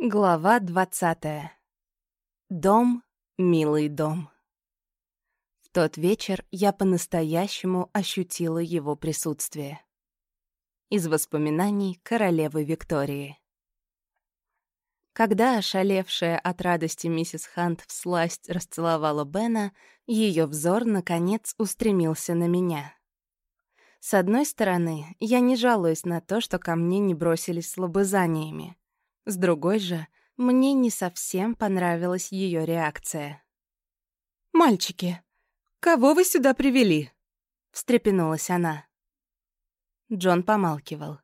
Глава двадцатая. Дом, милый дом. В тот вечер я по-настоящему ощутила его присутствие. Из воспоминаний королевы Виктории. Когда ошалевшая от радости миссис Хант всласть расцеловала Бена, ее взор, наконец, устремился на меня. С одной стороны, я не жалуюсь на то, что ко мне не бросились с лобызаниями. С другой же, мне не совсем понравилась ее реакция. «Мальчики, кого вы сюда привели?» — встрепенулась она. Джон помалкивал.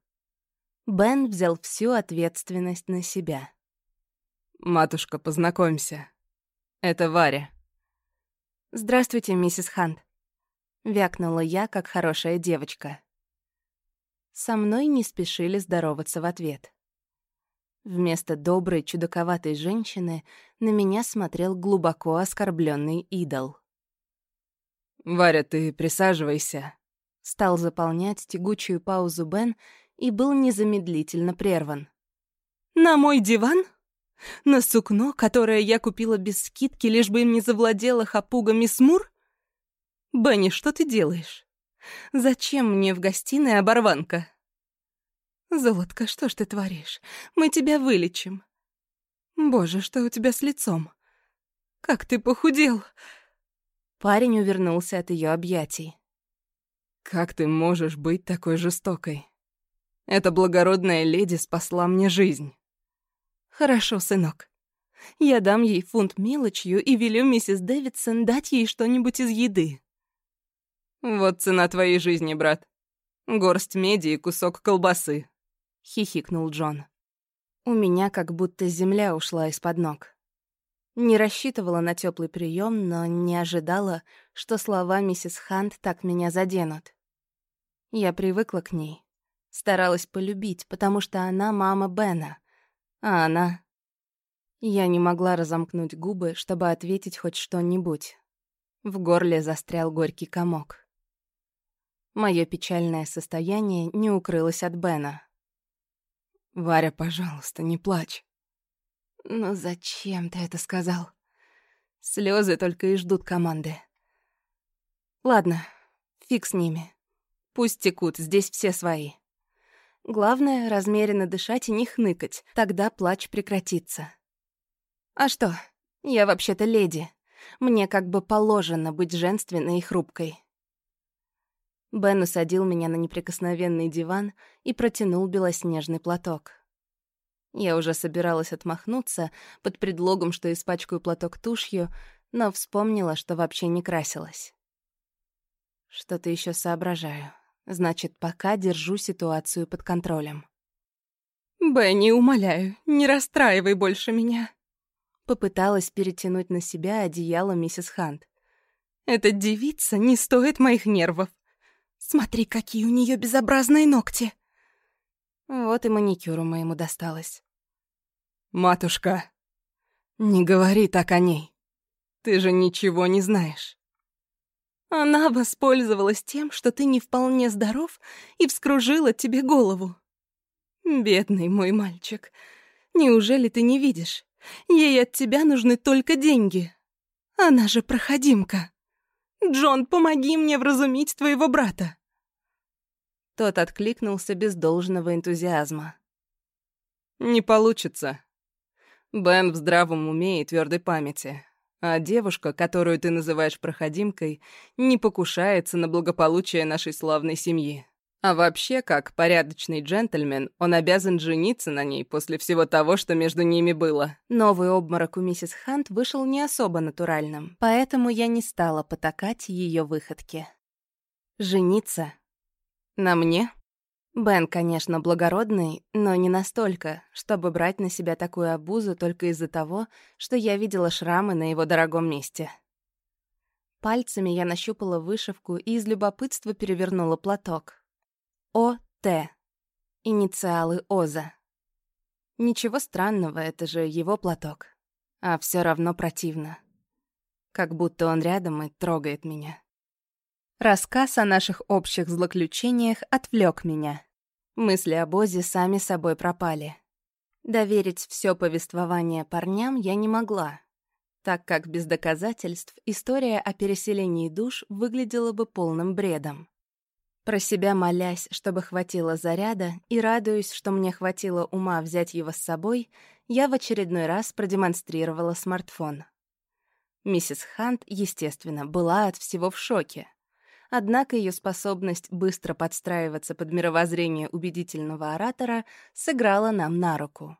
Бен взял всю ответственность на себя. «Матушка, познакомься. Это Варя». «Здравствуйте, миссис Хант», — вякнула я, как хорошая девочка. Со мной не спешили здороваться в ответ. Вместо доброй, чудаковатой женщины на меня смотрел глубоко оскорбленный идол. «Варя, ты присаживайся», — стал заполнять тягучую паузу Бен и был незамедлительно прерван. «На мой диван? На сукно, которое я купила без скидки, лишь бы им не завладела хапуга мисс Мур? Бенни, что ты делаешь? Зачем мне в гостиной оборванка?» «Золотко, что ж ты творишь? Мы тебя вылечим». «Боже, что у тебя с лицом? Как ты похудел!» Парень увернулся от ее объятий. «Как ты можешь быть такой жестокой? Эта благородная леди спасла мне жизнь». «Хорошо, сынок. Я дам ей фунт мелочью и велю миссис Дэвидсон дать ей что-нибудь из еды». «Вот цена твоей жизни, брат. Горсть меди и кусок колбасы», — хихикнул Джон. У меня как будто земля ушла из-под ног. Не рассчитывала на теплый прием, но не ожидала, что слова миссис Хант так меня заденут. Я привыкла к ней. Старалась полюбить, потому что она мама Бена. А она... Я не могла разомкнуть губы, чтобы ответить хоть что-нибудь. В горле застрял горький комок. Моё печальное состояние не укрылось от Бена. «Варя, пожалуйста, не плачь». «Ну зачем ты это сказал? Слезы только и ждут команды». «Ладно, фиг с ними. Пусть текут, здесь все свои. Главное — размеренно дышать и не хныкать, тогда плач прекратится. А что, я вообще-то леди. Мне как бы положено быть женственной и хрупкой». Бен усадил меня на неприкосновенный диван и протянул белоснежный платок. Я уже собиралась отмахнуться под предлогом, что испачкаю платок тушью, но вспомнила, что вообще не красилась. Что-то еще соображаю. Значит, пока держу ситуацию под контролем. «Бенни, умоляю, не расстраивай больше меня», Попыталась перетянуть на себя одеяло миссис Хант. «Эта девица не стоит моих нервов. Смотри, какие у нее безобразные ногти!» Вот и маникюру моему досталось. «Матушка, не говори так о ней. Ты же ничего не знаешь». Она воспользовалась тем, что ты не вполне здоров, и вскружила тебе голову. Бедный мой мальчик, неужели ты не видишь? Ей от тебя нужны только деньги. Она же проходимка. «Джон, помоги мне вразумить твоего брата!» Тот откликнулся без должного энтузиазма. «Не получится. Бен в здравом уме и твердой памяти, а девушка, которую ты называешь проходимкой, не покушается на благополучие нашей славной семьи. А вообще, как порядочный джентльмен, он обязан жениться на ней после всего того, что между ними было. Новый обморок у миссис Хант вышел не особо натуральным, поэтому я не стала потакать ее выходке. Жениться? На мне? Бен, конечно, благородный, но не настолько, чтобы брать на себя такую обузу только из-за того, что я видела шрамы на его дорогом месте. Пальцами я нащупала вышивку и из любопытства перевернула платок. О.Т. Инициалы Оза. Ничего странного, это же его платок. А все равно противно. Как будто он рядом и трогает меня. Рассказ о наших общих злоключениях отвлек меня. Мысли об Озе сами собой пропали. Доверить все повествование парням я не могла, так как без доказательств история о переселении душ выглядела бы полным бредом. Про себя молясь, чтобы хватило заряда, и радуясь, что мне хватило ума взять его с собой, я в очередной раз продемонстрировала смартфон. Миссис Хант, естественно, была от всего в шоке. Однако ее способность быстро подстраиваться под мировоззрение убедительного оратора сыграла нам на руку.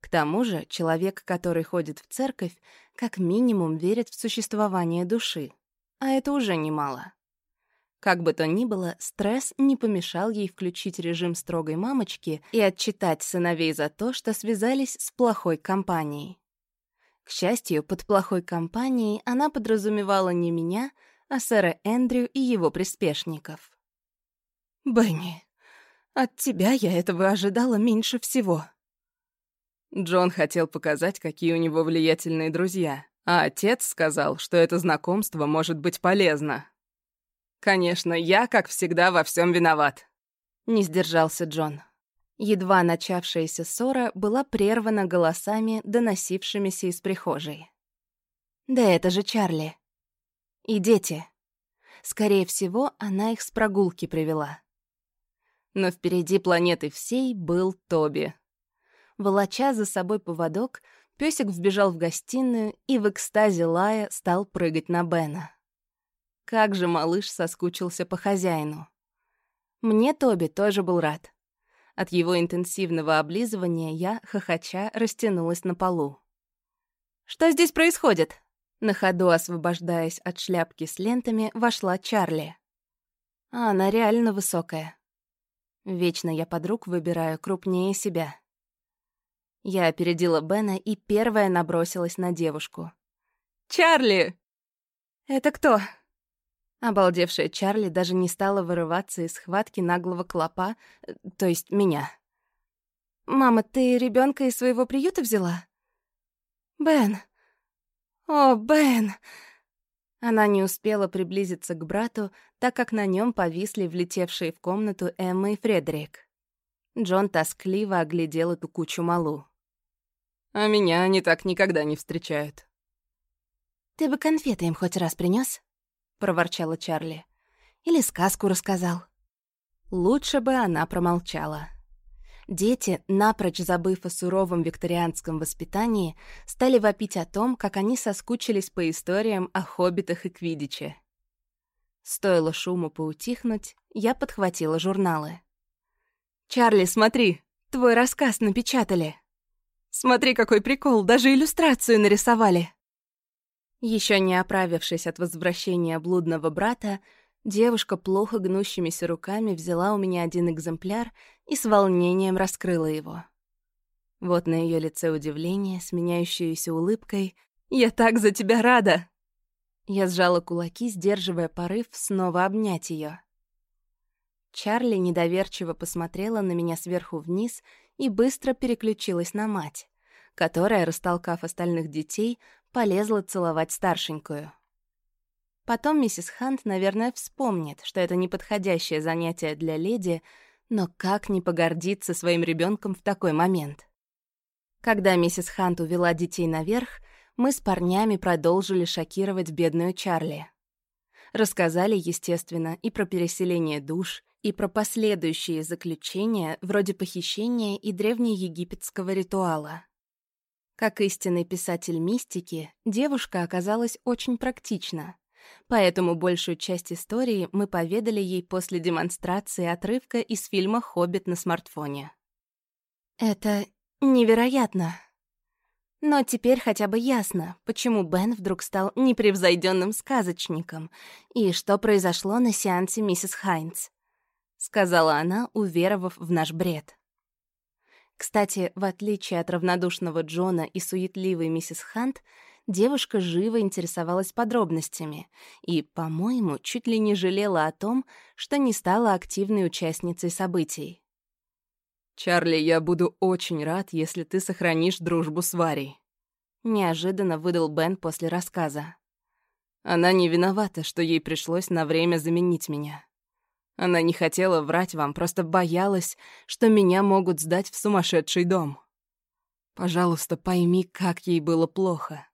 К тому же человек, который ходит в церковь, как минимум верит в существование души, а это уже немало. Как бы то ни было, стресс не помешал ей включить режим строгой мамочки и отчитать сыновей за то, что связались с плохой компанией. К счастью, под плохой компанией она подразумевала не меня, а сэра Эндрю и его приспешников. «Бенни, от тебя я этого ожидала меньше всего». Джон хотел показать, какие у него влиятельные друзья, а отец сказал, что это знакомство может быть полезно. «Конечно, я, как всегда, во всем виноват», — не сдержался Джон. Едва начавшаяся ссора была прервана голосами, доносившимися из прихожей. «Да это же Чарли. И дети. Скорее всего, она их с прогулки привела». Но впереди планеты всей был Тоби. Волоча за собой поводок, песик вбежал в гостиную и в экстазе лая стал прыгать на Бена. Как же малыш соскучился по хозяину. Мне Тоби тоже был рад. От его интенсивного облизывания я, хохоча, растянулась на полу. «Что здесь происходит?» На ходу, освобождаясь от шляпки с лентами, вошла Чарли. А она реально высокая. Вечно я подруг выбираю крупнее себя. Я опередила Бена и первая набросилась на девушку. «Чарли!» «Это кто?» Обалдевшая Чарли даже не стала вырываться из схватки наглого клопа, э, то есть меня. «Мама, ты ребенка из своего приюта взяла?» «Бен! О, Бен!» Она не успела приблизиться к брату, так как на нем повисли влетевшие в комнату Эмма и Фредерик. Джон тоскливо оглядел эту кучу малу. «А меня они так никогда не встречают». «Ты бы конфеты им хоть раз принес? Проворчала Чарли. «Или сказку рассказал». Лучше бы она промолчала. Дети, напрочь забыв о суровом викторианском воспитании, стали вопить о том, как они соскучились по историям о хоббитах и квидиче. Стоило шуму поутихнуть, я подхватила журналы. «Чарли, смотри, твой рассказ напечатали. Смотри, какой прикол, даже иллюстрацию нарисовали». Еще не оправившись от возвращения блудного брата, девушка плохо гнущимися руками взяла у меня один экземпляр и с волнением раскрыла его. Вот на ее лице удивление, сменяющееся улыбкой «Я так за тебя рада!» Я сжала кулаки, сдерживая порыв снова обнять ее. Чарли недоверчиво посмотрела на меня сверху вниз и быстро переключилась на мать, которая, растолкав остальных детей, полезла целовать старшенькую. Потом миссис Хант, наверное, вспомнит, что это неподходящее занятие для леди, но как не погордиться своим ребенком в такой момент? Когда миссис Хант увела детей наверх, мы с парнями продолжили шокировать бедную Чарли. Рассказали, естественно, и про переселение душ, и про последующие заключения, вроде похищения и древнеегипетского ритуала. Как истинный писатель мистики, девушка оказалась очень практична. Поэтому большую часть истории мы поведали ей после демонстрации отрывка из фильма «Хоббит» на смартфоне. Это невероятно. Но теперь хотя бы ясно, почему Бен вдруг стал непревзойденным сказочником и что произошло на сеансе миссис Хайнц, сказала она, уверовав в наш бред. Кстати, в отличие от равнодушного Джона и суетливой миссис Хант, девушка живо интересовалась подробностями и, по-моему, чуть ли не жалела о том, что не стала активной участницей событий. «Чарли, я буду очень рад, если ты сохранишь дружбу с Варей», — неожиданно выдал Бен после рассказа. «Она не виновата, что ей пришлось на время заменить меня. Она не хотела врать вам, просто боялась, что меня могут сдать в сумасшедший дом. Пожалуйста, пойми, как ей было плохо.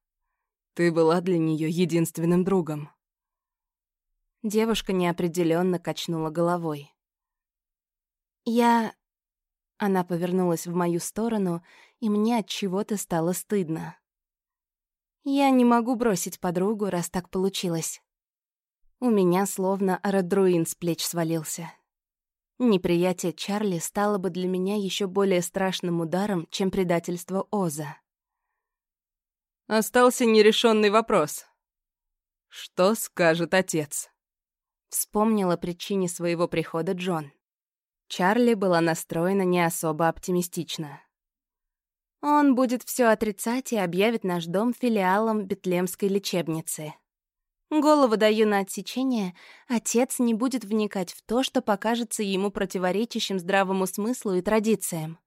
Ты была для нее единственным другом. Девушка неопределенно качнула головой. Я... Она повернулась в мою сторону, и мне от чего-то стало стыдно. Я не могу бросить подругу, раз так получилось. У меня словно аэродруин с плеч свалился. Неприятие Чарли стало бы для меня еще более страшным ударом, чем предательство Оза. Остался нерешенный вопрос. Что скажет отец? Вспомнила причине своего прихода Джон. Чарли была настроена не особо оптимистично. Он будет все отрицать и объявит наш дом филиалом Бетлемской лечебницы. Голову даю на отсечение, отец не будет вникать в то, что покажется ему противоречащим здравому смыслу и традициям.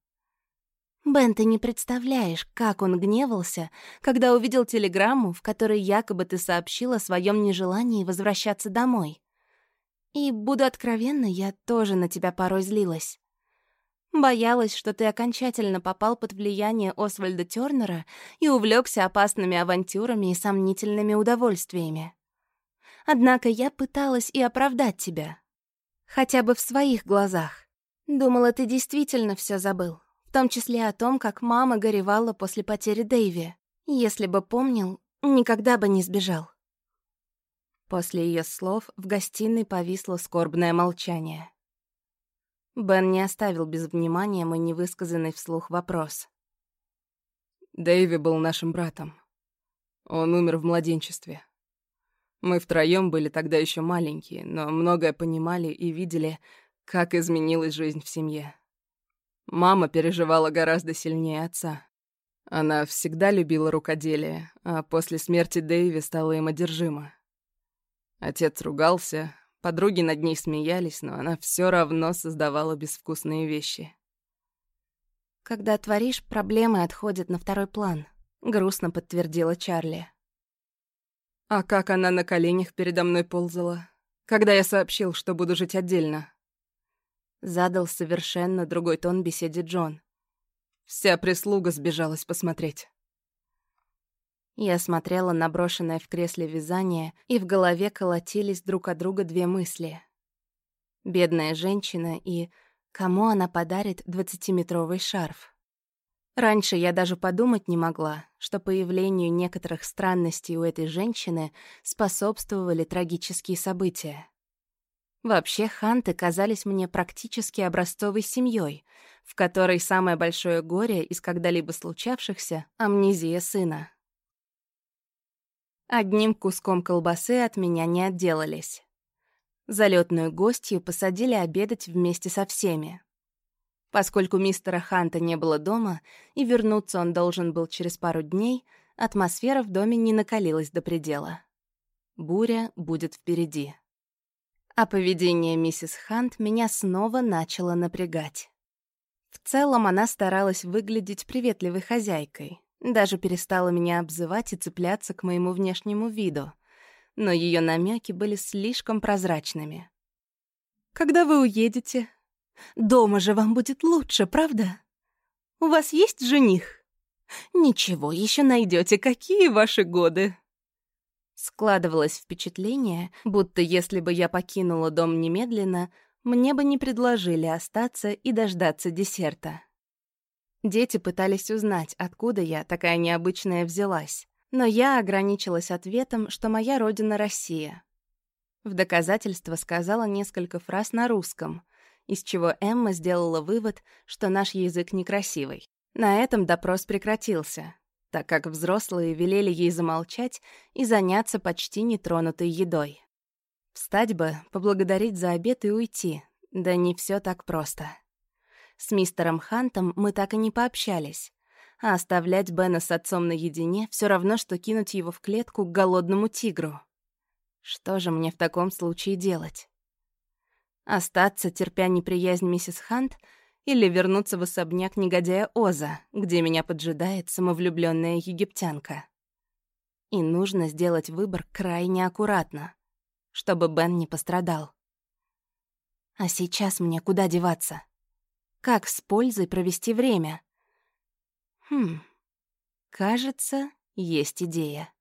Бен, ты не представляешь, как он гневался, когда увидел телеграмму, в которой якобы ты сообщила о своем нежелании возвращаться домой. И, буду откровенна, я тоже на тебя порой злилась. Боялась, что ты окончательно попал под влияние Освальда Тёрнера и увлекся опасными авантюрами и сомнительными удовольствиями. Однако я пыталась и оправдать тебя. Хотя бы в своих глазах. Думала, ты действительно все забыл. В том числе о том, как мама горевала после потери Дэйви. Если бы помнил, никогда бы не сбежал. После ее слов в гостиной повисло скорбное молчание. Бен не оставил без внимания мой невысказанный вслух вопрос. Дэйви был нашим братом. Он умер в младенчестве. Мы втроем были тогда еще маленькие, но многое понимали и видели, как изменилась жизнь в семье. Мама переживала гораздо сильнее отца. Она всегда любила рукоделие, а после смерти Дэйви стала им одержима. Отец ругался, подруги над ней смеялись, но она все равно создавала безвкусные вещи. «Когда творишь, проблемы отходят на второй план», — грустно подтвердила Чарли. А как она на коленях передо мной ползала, когда я сообщил, что буду жить отдельно. Задал совершенно другой тон беседе Джон. Вся прислуга сбежалась посмотреть. Я смотрела на брошенное в кресле вязание, и в голове колотились друг от друга две мысли. Бедная женщина и кому она подарит двадцатиметровый шарф. Раньше я даже подумать не могла, что появлению некоторых странностей у этой женщины способствовали трагические события. Вообще, ханты казались мне практически образцовой семьей, в которой самое большое горе из когда-либо случавшихся — амнезия сына. Одним куском колбасы от меня не отделались. Залетную гостью посадили обедать вместе со всеми. Поскольку мистера Ханта не было дома, и вернуться он должен был через пару дней, атмосфера в доме не накалилась до предела. Буря будет впереди. А поведение миссис Хант меня снова начало напрягать. В целом она старалась выглядеть приветливой хозяйкой, даже перестала меня обзывать и цепляться к моему внешнему виду. Но ее намеки были слишком прозрачными. «Когда вы уедете? Дома же вам будет лучше, правда? У вас есть жених? Ничего, еще найдете. Какие ваши годы?» Складывалось впечатление, будто если бы я покинула дом немедленно, мне бы не предложили остаться и дождаться десерта. Дети пытались узнать, откуда я, такая необычная, взялась. Но я ограничилась ответом, что моя родина — Россия. В доказательство сказала несколько фраз на русском, из чего Эмма сделала вывод, что наш язык некрасивый. На этом допрос прекратился, так как взрослые велели ей замолчать и заняться почти нетронутой едой. Встать бы, поблагодарить за обед и уйти. Да не все так просто. С мистером Хантом мы так и не пообщались. А оставлять Бена с отцом наедине все равно, что кинуть его в клетку к голодному тигру. Что же мне в таком случае делать? Остаться, терпя неприязнь миссис Хант, или вернуться в особняк негодяя Оза, где меня поджидает самовлюбленная египтянка? И нужно сделать выбор крайне аккуратно, чтобы Бен не пострадал. А сейчас мне куда деваться? Как с пользой провести время? Хм, кажется, есть идея.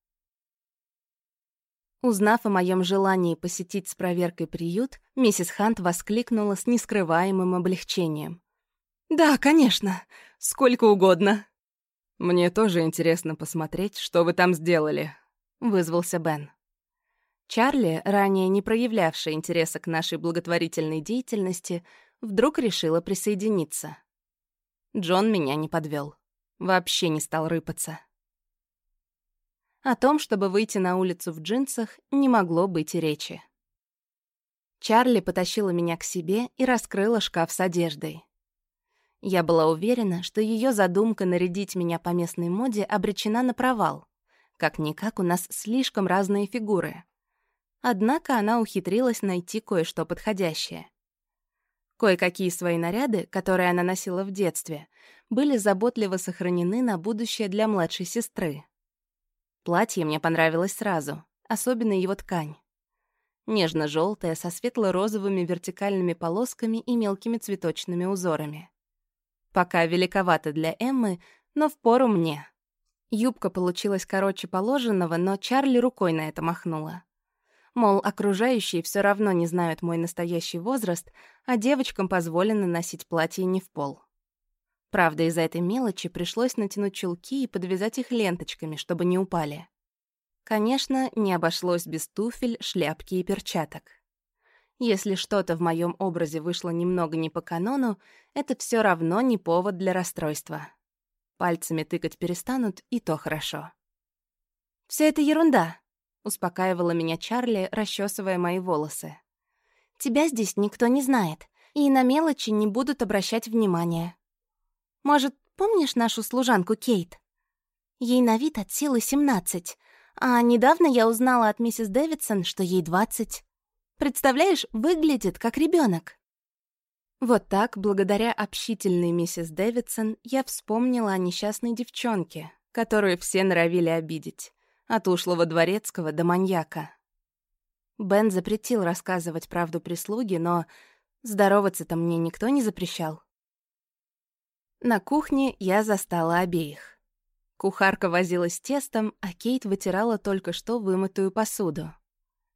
Узнав о моем желании посетить с проверкой приют, миссис Хант воскликнула с нескрываемым облегчением. «Да, конечно, сколько угодно». «Мне тоже интересно посмотреть, что вы там сделали», — вызвался Бен. Чарли, ранее не проявлявшая интереса к нашей благотворительной деятельности, вдруг решила присоединиться. Джон меня не подвел, Вообще не стал рыпаться. О том, чтобы выйти на улицу в джинсах, не могло быть и речи. Чарли потащила меня к себе и раскрыла шкаф с одеждой. Я была уверена, что ее задумка нарядить меня по местной моде обречена на провал. Как-никак у нас слишком разные фигуры. Однако она ухитрилась найти кое-что подходящее. Кое-какие свои наряды, которые она носила в детстве, были заботливо сохранены на будущее для младшей сестры. Платье мне понравилось сразу, особенно его ткань. нежно желтое со светло-розовыми вертикальными полосками и мелкими цветочными узорами. Пока великовато для Эммы, но впору мне. Юбка получилась короче положенного, но Чарли рукой на это махнула. Мол, окружающие все равно не знают мой настоящий возраст, а девочкам позволено носить платье не в пол. Правда, из-за этой мелочи пришлось натянуть чулки и подвязать их ленточками, чтобы не упали. Конечно, не обошлось без туфель, шляпки и перчаток. Если что-то в моем образе вышло немного не по канону, это все равно не повод для расстройства. Пальцами тыкать перестанут, и то хорошо. Все это ерунда», — успокаивала меня Чарли, расчесывая мои волосы. «Тебя здесь никто не знает, и на мелочи не будут обращать внимания. Может, помнишь нашу служанку Кейт? Ей на вид от силы 17, а недавно я узнала от миссис Дэвидсон, что ей 20. Представляешь, выглядит как ребенок. Вот так, благодаря общительной миссис Дэвидсон, я вспомнила о несчастной девчонке, которую все норовили обидеть. От ушлого дворецкого до маньяка. Бен запретил рассказывать правду прислуге, но здороваться-то мне никто не запрещал. На кухне я застала обеих. Кухарка возилась с тестом, а Кейт вытирала только что вымытую посуду.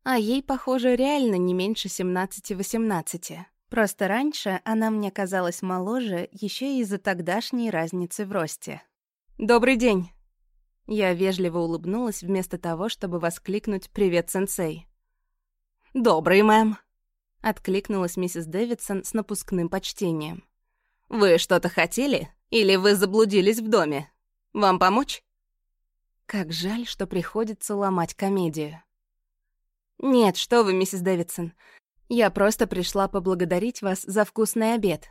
А ей, похоже, реально не меньше 17-18. Просто раньше она мне казалась моложе еще из-за тогдашней разницы в росте. «Добрый день!» Я вежливо улыбнулась вместо того, чтобы воскликнуть «Привет, сенсей!» «Добрый, мэм!» — откликнулась миссис Дэвидсон с напускным почтением. «Вы что-то хотели? Или вы заблудились в доме? Вам помочь?» Как жаль, что приходится ломать комедию. «Нет, что вы, миссис Дэвидсон. Я просто пришла поблагодарить вас за вкусный обед.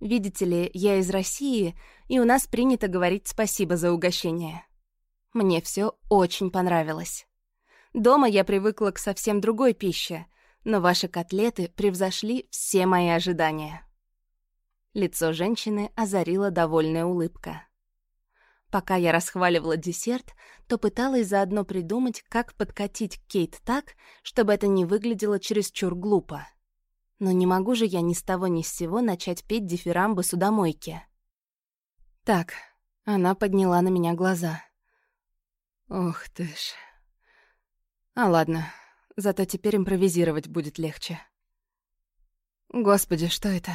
Видите ли, я из России, и у нас принято говорить спасибо за угощение. Мне все очень понравилось. Дома я привыкла к совсем другой пище, но ваши котлеты превзошли все мои ожидания». Лицо женщины озарила довольная улыбка. Пока я расхваливала десерт, то пыталась заодно придумать, как подкатить Кейт так, чтобы это не выглядело чересчур глупо. Но не могу же я ни с того ни с сего начать петь дифирамбы судомойки. Так, она подняла на меня глаза. Ох ты ж. А ладно, зато теперь импровизировать будет легче. Господи, что это?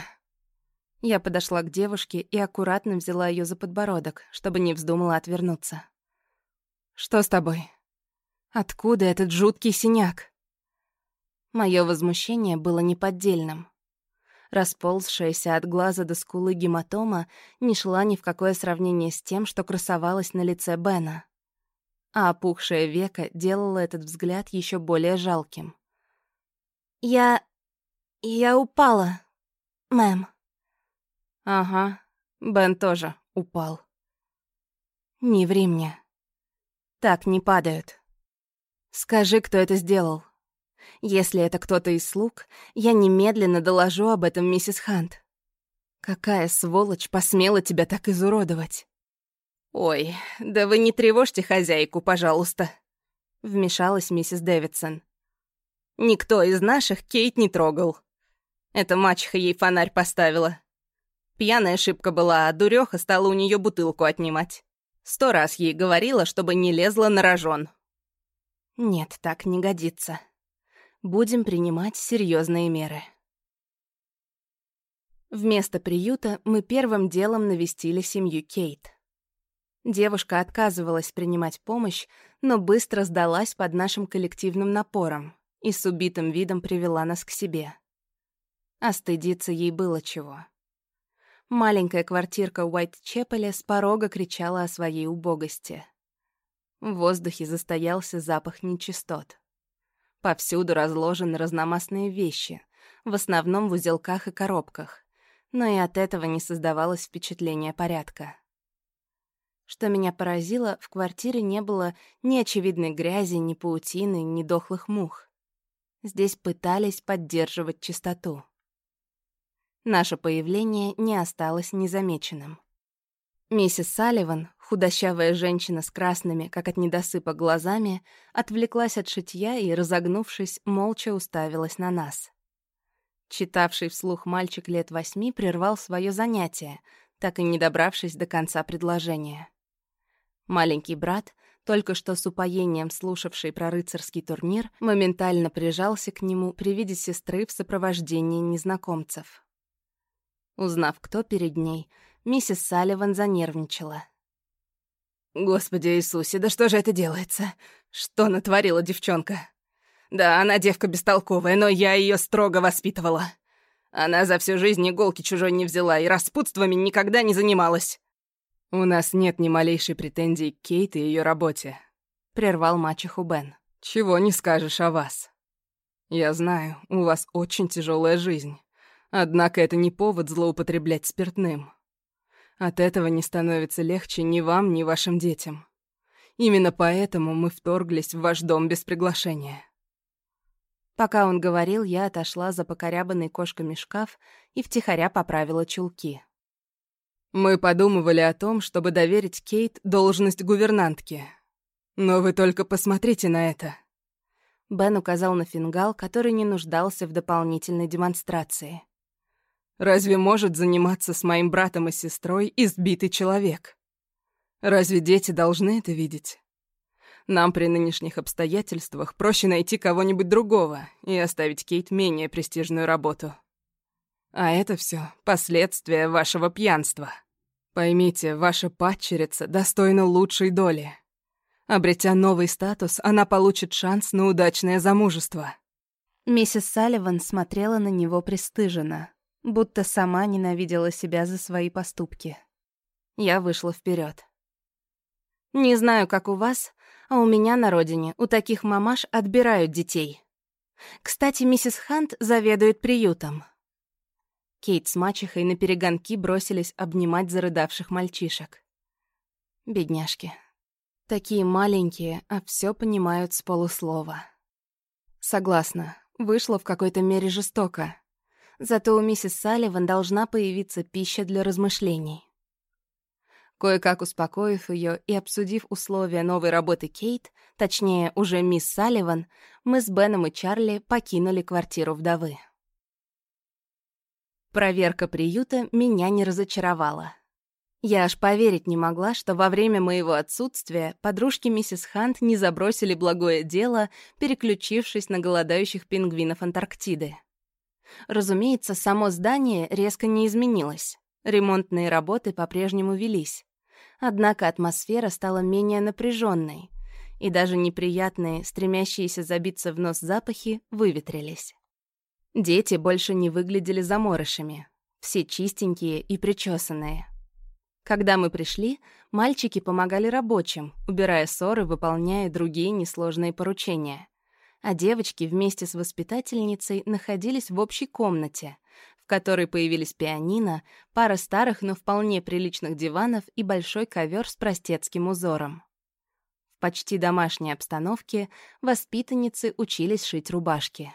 Я подошла к девушке и аккуратно взяла ее за подбородок, чтобы не вздумала отвернуться. «Что с тобой? Откуда этот жуткий синяк?» Мое возмущение было неподдельным. Расползшаяся от глаза до скулы гематома не шла ни в какое сравнение с тем, что красовалось на лице Бена. А опухшее веко делало этот взгляд еще более жалким. «Я... я упала, мэм», Ага, Бен тоже упал. Не ври мне. Так не падают. Скажи, кто это сделал. Если это кто-то из слуг, я немедленно доложу об этом миссис Хант. Какая сволочь посмела тебя так изуродовать? Ой, да вы не тревожьте хозяйку, пожалуйста. Вмешалась миссис Дэвидсон. Никто из наших Кейт не трогал. Эта мачеха ей фонарь поставила. Пьяная ошибка была, а дуреха стала у нее бутылку отнимать. Сто раз ей говорила, чтобы не лезла на рожон. Нет, так не годится. Будем принимать серьезные меры. Вместо приюта мы первым делом навестили семью Кейт. Девушка отказывалась принимать помощь, но быстро сдалась под нашим коллективным напором и с убитым видом привела нас к себе. А ей было чего. Маленькая квартирка Уайт-Чепеля с порога кричала о своей убогости. В воздухе застоялся запах нечистот. Повсюду разложены разномастные вещи, в основном в узелках и коробках, но и от этого не создавалось впечатления порядка. Что меня поразило, в квартире не было ни очевидной грязи, ни паутины, ни дохлых мух. Здесь пытались поддерживать чистоту. Наше появление не осталось незамеченным. Миссис Салливан, худощавая женщина с красными, как от недосыпа, глазами, отвлеклась от шитья и, разогнувшись, молча уставилась на нас. Читавший вслух мальчик лет восьми прервал свое занятие, так и не добравшись до конца предложения. Маленький брат, только что с упоением слушавший про рыцарский турнир, моментально прижался к нему при виде сестры в сопровождении незнакомцев. Узнав, кто перед ней, миссис Салливан занервничала. «Господи Иисусе, да что же это делается? Что натворила девчонка? Да, она девка бестолковая, но я ее строго воспитывала. Она за всю жизнь иголки чужой не взяла и распутствами никогда не занималась». «У нас нет ни малейшей претензии к Кейт и ее работе», — прервал мачеху Бен. «Чего не скажешь о вас. Я знаю, у вас очень тяжелая жизнь. Однако это не повод злоупотреблять спиртным. От этого не становится легче ни вам, ни вашим детям. Именно поэтому мы вторглись в ваш дом без приглашения. Пока он говорил, я отошла за покорябанный кошками шкаф и втихаря поправила чулки. Мы подумывали о том, чтобы доверить Кейт должность гувернантки. Но вы только посмотрите на это. Бен указал на фингал, который не нуждался в дополнительной демонстрации. Разве может заниматься с моим братом и сестрой избитый человек? Разве дети должны это видеть? Нам при нынешних обстоятельствах проще найти кого-нибудь другого и оставить Кейт менее престижную работу. А это все последствия вашего пьянства. Поймите, ваша падчерица достойна лучшей доли. Обретя новый статус, она получит шанс на удачное замужество. Миссис Салливан смотрела на него пристыженно будто сама ненавидела себя за свои поступки. Я вышла вперед. «Не знаю, как у вас, а у меня на родине у таких мамаш отбирают детей. Кстати, миссис Хант заведует приютом». Кейт с мачехой на перегонки бросились обнимать зарыдавших мальчишек. Бедняжки. Такие маленькие, а все понимают с полуслова. Согласна, вышло в какой-то мере жестоко. Зато у миссис Салливан должна появиться пища для размышлений. Кое-как успокоив ее и обсудив условия новой работы Кейт, точнее, уже мисс Салливан, мы с Беном и Чарли покинули квартиру вдовы. Проверка приюта меня не разочаровала. Я аж поверить не могла, что во время моего отсутствия подружки миссис Хант не забросили благое дело, переключившись на голодающих пингвинов Антарктиды. Разумеется, само здание резко не изменилось. Ремонтные работы по-прежнему велись. Однако атмосфера стала менее напряженной, и даже неприятные, стремящиеся забиться в нос запахи, выветрились. Дети больше не выглядели заморышами. Все чистенькие и причесанные. Когда мы пришли, мальчики помогали рабочим, убирая ссоры, выполняя другие несложные поручения а девочки вместе с воспитательницей находились в общей комнате, в которой появились пианино, пара старых, но вполне приличных диванов и большой ковер с простецким узором. В почти домашней обстановке воспитанницы учились шить рубашки.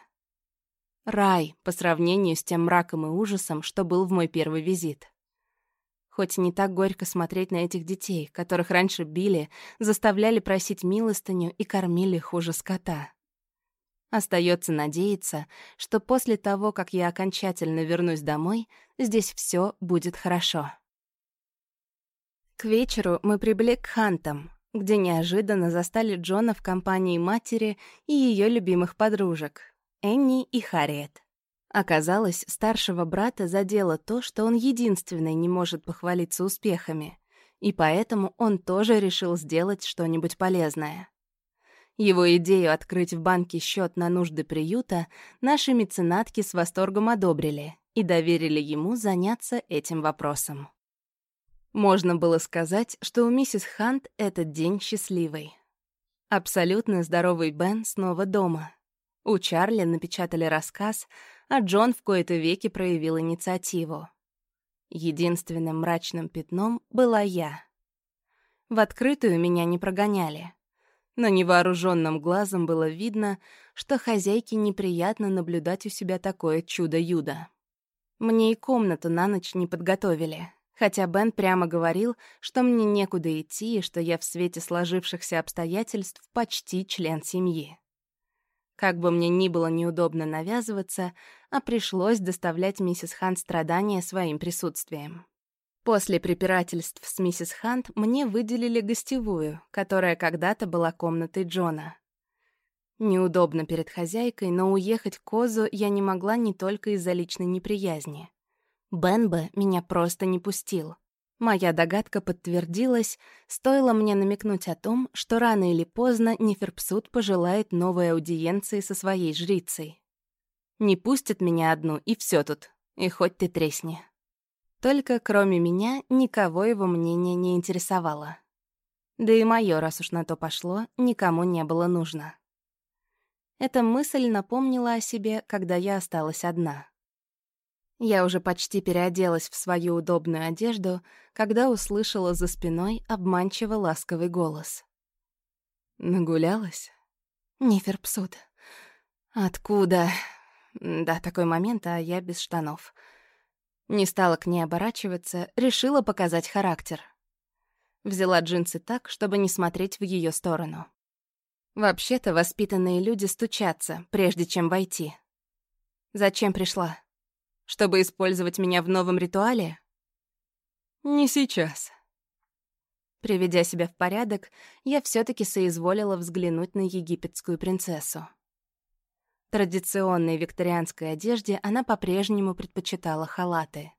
Рай по сравнению с тем мраком и ужасом, что был в мой первый визит. Хоть не так горько смотреть на этих детей, которых раньше били, заставляли просить милостыню и кормили хуже скота. Остается надеяться, что после того, как я окончательно вернусь домой, здесь все будет хорошо. К вечеру мы прибыли к Хантам, где неожиданно застали Джона в компании матери и ее любимых подружек — Энни и Харриет. Оказалось, старшего брата задело то, что он единственный не может похвалиться успехами, и поэтому он тоже решил сделать что-нибудь полезное. Его идею открыть в банке счет на нужды приюта наши меценатки с восторгом одобрили и доверили ему заняться этим вопросом. Можно было сказать, что у миссис Хант этот день счастливый. Абсолютно здоровый Бен снова дома. У Чарли напечатали рассказ, а Джон в кои-то веки проявил инициативу. Единственным мрачным пятном была я. В открытую меня не прогоняли. Но невооруженным глазом было видно, что хозяйке неприятно наблюдать у себя такое чудо-юдо. Мне и комнату на ночь не подготовили, хотя Бен прямо говорил, что мне некуда идти и что я в свете сложившихся обстоятельств почти член семьи. Как бы мне ни было неудобно навязываться, а пришлось доставлять миссис Хант страдания своим присутствием. После препирательств с миссис Хант мне выделили гостевую, которая когда-то была комнатой Джона. Неудобно перед хозяйкой, но уехать к Козу я не могла не только из-за личной неприязни. Бен бы меня просто не пустил. Моя догадка подтвердилась, стоило мне намекнуть о том, что рано или поздно Неферпсут пожелает новой аудиенции со своей жрицей. Не пустит меня одну, и все тут, и хоть ты тресни. Только кроме меня никого его мнение не интересовало. Да и мое, раз уж на то пошло, никому не было нужно. Эта мысль напомнила о себе, когда я осталась одна. Я уже почти переоделась в свою удобную одежду, когда услышала за спиной обманчиво ласковый голос. «Нагулялась?» «Неферпсут. Откуда?» Да, такой момент, а я без штанов. Не стала к ней оборачиваться, решила показать характер. Взяла джинсы так, чтобы не смотреть в ее сторону. Вообще-то воспитанные люди стучатся, прежде чем войти. Зачем пришла? Чтобы использовать меня в новом ритуале? Не сейчас. Приведя себя в порядок, я все таки соизволила взглянуть на египетскую принцессу. Традиционной викторианской одежде она по-прежнему предпочитала халаты.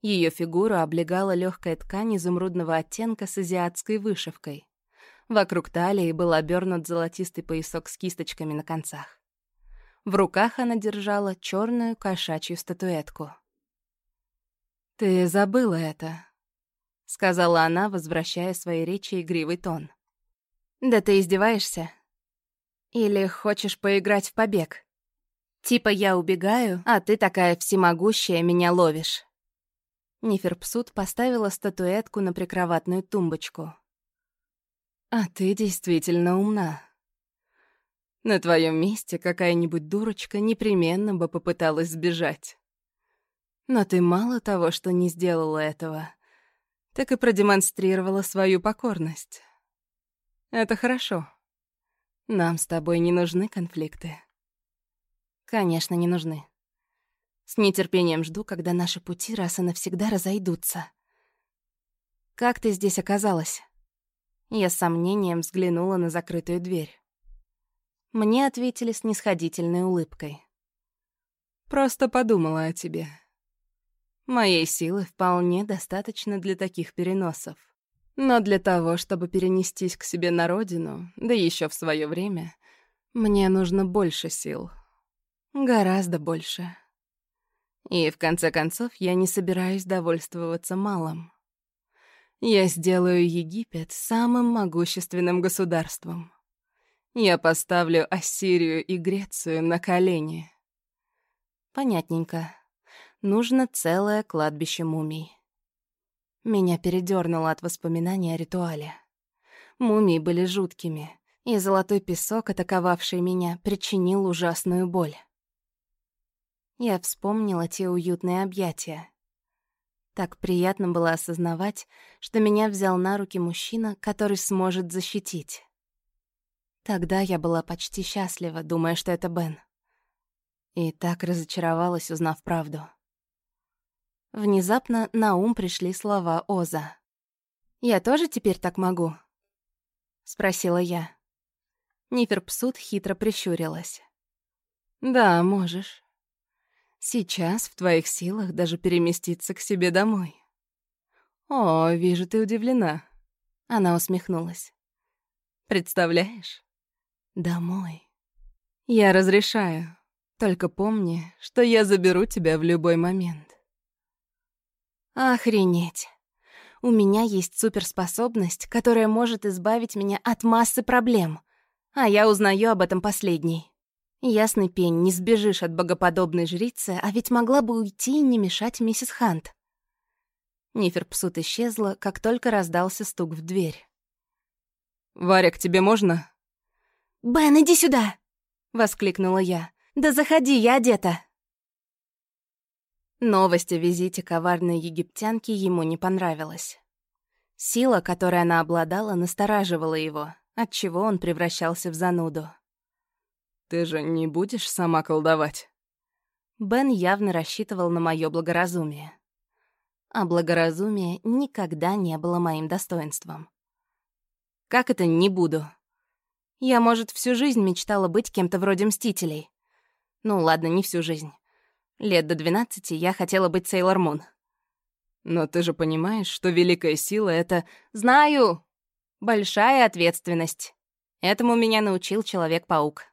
Ее фигуру облегала легкая ткань изумрудного оттенка с азиатской вышивкой. Вокруг талии был обернут золотистый поясок с кисточками на концах. В руках она держала черную кошачью статуэтку. «Ты забыла это», — сказала она, возвращая своей речи игривый тон. «Да ты издеваешься? Или хочешь поиграть в побег? Типа я убегаю, а ты такая всемогущая меня ловишь». Неферпсут поставила статуэтку на прикроватную тумбочку. «А ты действительно умна», на твоем месте какая-нибудь дурочка непременно бы попыталась сбежать. Но ты мало того, что не сделала этого, так и продемонстрировала свою покорность. Это хорошо. Нам с тобой не нужны конфликты. Конечно, не нужны. С нетерпением жду, когда наши пути раз и навсегда разойдутся. Как ты здесь оказалась? Я с сомнением взглянула на закрытую дверь. Мне ответили с нисходительной улыбкой. «Просто подумала о тебе. Моей силы вполне достаточно для таких переносов. Но для того, чтобы перенестись к себе на родину, да еще в свое время, мне нужно больше сил. Гораздо больше. И в конце концов я не собираюсь довольствоваться малым. Я сделаю Египет самым могущественным государством. Я поставлю Ассирию и Грецию на колени. Понятненько. Нужно целое кладбище мумий. Меня передёрнуло от воспоминаний о ритуале. Мумии были жуткими, и золотой песок, атаковавший меня, причинил ужасную боль. Я вспомнила те уютные объятия. Так приятно было осознавать, что меня взял на руки мужчина, который сможет защитить. Тогда я была почти счастлива, думая, что это Бен. И так разочаровалась, узнав правду. Внезапно на ум пришли слова Оза. «Я тоже теперь так могу?» — спросила я. Ниферпсут хитро прищурилась. «Да, можешь. Сейчас в твоих силах даже переместиться к себе домой». «О, вижу, ты удивлена». Она усмехнулась. «Представляешь? Домой. Я разрешаю. Только помни, что я заберу тебя в любой момент». «Охренеть. У меня есть суперспособность, которая может избавить меня от массы проблем, а я узнаю об этом последней. Ясный пень, не сбежишь от богоподобной жрицы, а ведь могла бы уйти и не мешать миссис Хант. Ниферпсут исчезла, как только раздался стук в дверь. «Варя, к тебе можно?» «Бен, иди сюда!» — воскликнула я. «Да заходи, я одета!» Новость о визите коварной египтянки ему не понравилась. Сила, которой она обладала, настораживала его, отчего он превращался в зануду. «Ты же не будешь сама колдовать?» Бен явно рассчитывал на мое благоразумие а благоразумие никогда не было моим достоинством. Как это «не буду»? Я, может, всю жизнь мечтала быть кем-то вроде Мстителей. Ну ладно, не всю жизнь. Лет до 12 я хотела быть Сейлор Мун. Но ты же понимаешь, что великая сила — это... Знаю! Большая ответственность. Этому меня научил Человек-паук.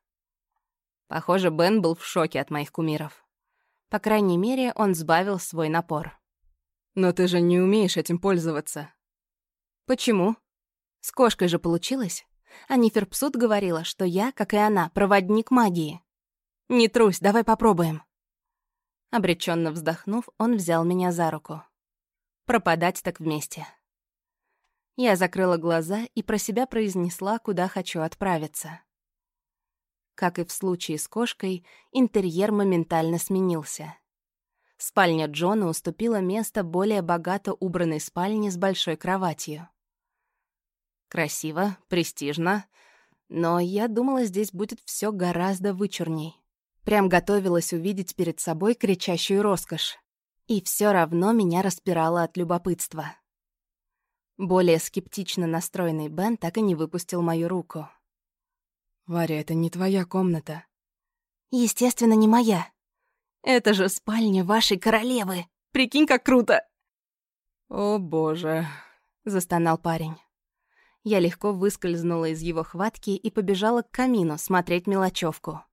Похоже, Бен был в шоке от моих кумиров. По крайней мере, он сбавил свой напор. Но ты же не умеешь этим пользоваться. Почему? С кошкой же получилось. А Ниферпсут говорила, что я, как и она, проводник магии. Не трусь, давай попробуем. Обреченно вздохнув, он взял меня за руку. Пропадать так вместе. Я закрыла глаза и про себя произнесла, куда хочу отправиться. Как и в случае с кошкой, интерьер моментально сменился. Спальня Джона уступила место более богато убранной спальне с большой кроватью. Красиво, престижно, но я думала, здесь будет все гораздо вычурней. Прям готовилась увидеть перед собой кричащую роскошь. И все равно меня распирало от любопытства. Более скептично настроенный Бен так и не выпустил мою руку. «Варя, это не твоя комната». «Естественно, не моя», это же спальня вашей королевы. Прикинь, как круто!» «О, боже!» — застонал парень. Я легко выскользнула из его хватки и побежала к камину смотреть мелочевку.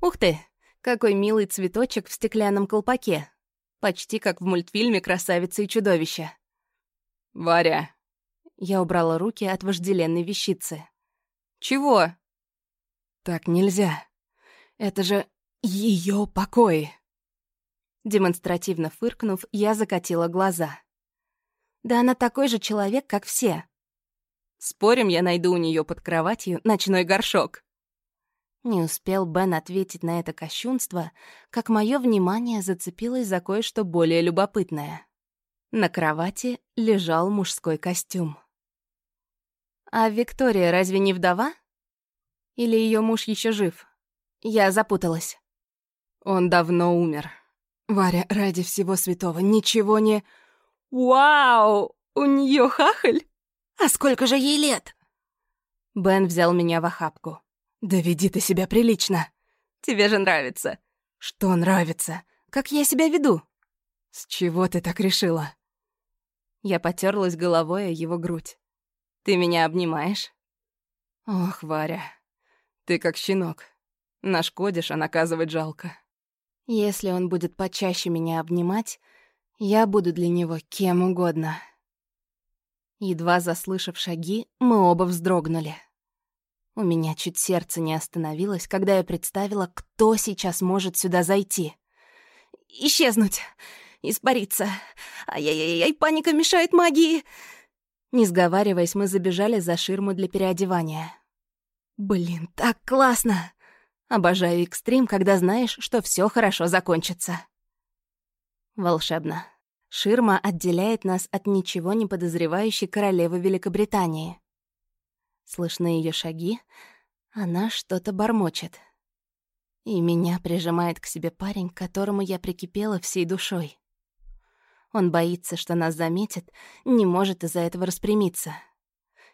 «Ух ты! Какой милый цветочек в стеклянном колпаке! Почти как в мультфильме «Красавица и чудовище». «Варя!» Я убрала руки от вожделенной вещицы. «Чего?» «Так нельзя. Это же ее покой!» Демонстративно фыркнув, я закатила глаза. «Да она такой же человек, как все. Спорим, я найду у нее под кроватью ночной горшок». Не успел Бен ответить на это кощунство, как мое внимание зацепилось за кое-что более любопытное. На кровати лежал мужской костюм. «А Виктория разве не вдова? Или ее муж еще жив? Я запуталась». «Он давно умер», Варя, ради всего святого, ничего не... Вау! У нее хахаль? А сколько же ей лет? Бен взял меня в охапку. Да веди ты себя прилично. Тебе же нравится. Что нравится? Как я себя веду? С чего ты так решила? Я потерлась головой о его грудь. Ты меня обнимаешь? Ох, Варя, ты как щенок. Нашкодишь, а наказывать жалко. Если он будет почаще меня обнимать, я буду для него кем угодно. Едва заслышав шаги, мы оба вздрогнули. У меня чуть сердце не остановилось, когда я представила, кто сейчас может сюда зайти. Исчезнуть, испариться. Ай-яй-яй, паника мешает магии. Не сговариваясь, мы забежали за ширму для переодевания. Блин, так классно! Обожаю экстрим, когда знаешь, что все хорошо закончится. Волшебно. Ширма отделяет нас от ничего не подозревающей королевы Великобритании. Слышны ее шаги. Она что-то бормочет. И меня прижимает к себе парень, к которому я прикипела всей душой. Он боится, что нас заметит, не может из-за этого распрямиться.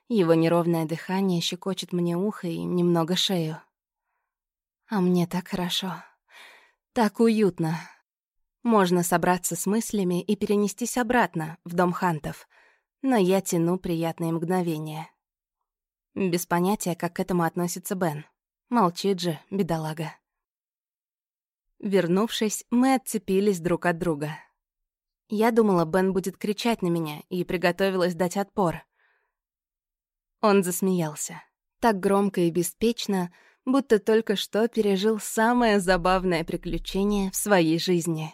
Его неровное дыхание щекочет мне ухо и немного шею. А мне так хорошо. Так уютно. Можно собраться с мыслями и перенестись обратно, в дом хантов. Но я тяну приятные мгновения. Без понятия, как к этому относится Бен. Молчит же, бедолага. Вернувшись, мы отцепились друг от друга. Я думала, Бен будет кричать на меня, и приготовилась дать отпор. Он засмеялся. Так громко и беспечно, будто только что пережил самое забавное приключение в своей жизни.